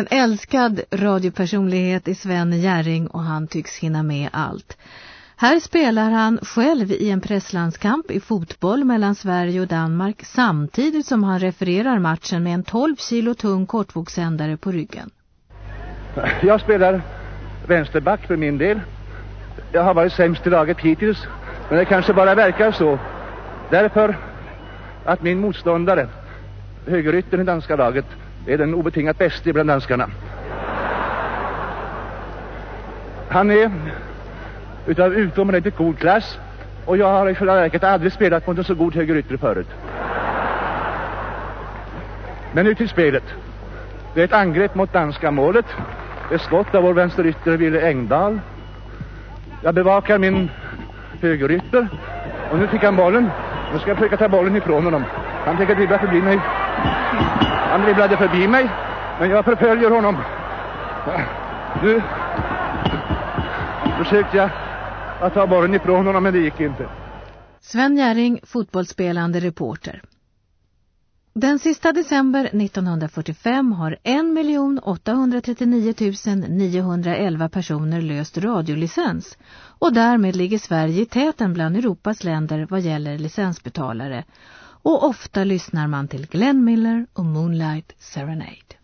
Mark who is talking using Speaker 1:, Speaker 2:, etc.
Speaker 1: En älskad radiopersonlighet i Sven Gäring och han tycks hinna med allt. Här spelar han själv i en presslandskamp i fotboll mellan Sverige och Danmark samtidigt som han refererar matchen med en 12 kilo tung kortvågsändare på ryggen.
Speaker 2: Jag spelar vänsterback för min del. Jag har varit sämst i laget hittills, men det kanske bara verkar så. Därför att min motståndare, högerytten i danska laget, är den obetingat bäste bland danskarna. Han är utav utomordentligt god klass och jag har i själva verket aldrig spelat mot en så god högerytter förut. Men nu till spelet. Det är ett angrepp mot danska målet. Ett skott av vår vänsterytter Ville Engdahl. Jag bevakar min högerytter och nu fick han bollen. Nu ska jag försöka ta bollen ifrån honom. Han tänker dribbla förbi mig. Han dribblade förbi mig, men jag förföljer honom. Nu försökte jag att ta bollen ifrån honom, men det gick inte.
Speaker 1: Sven Gäring, fotbollsspelande reporter. Den sista december 1945 har 1 839 911 personer löst radiolicens och därmed ligger Sverige i täten bland Europas länder vad gäller licensbetalare och ofta lyssnar man till Glenn Miller och Moonlight Serenade.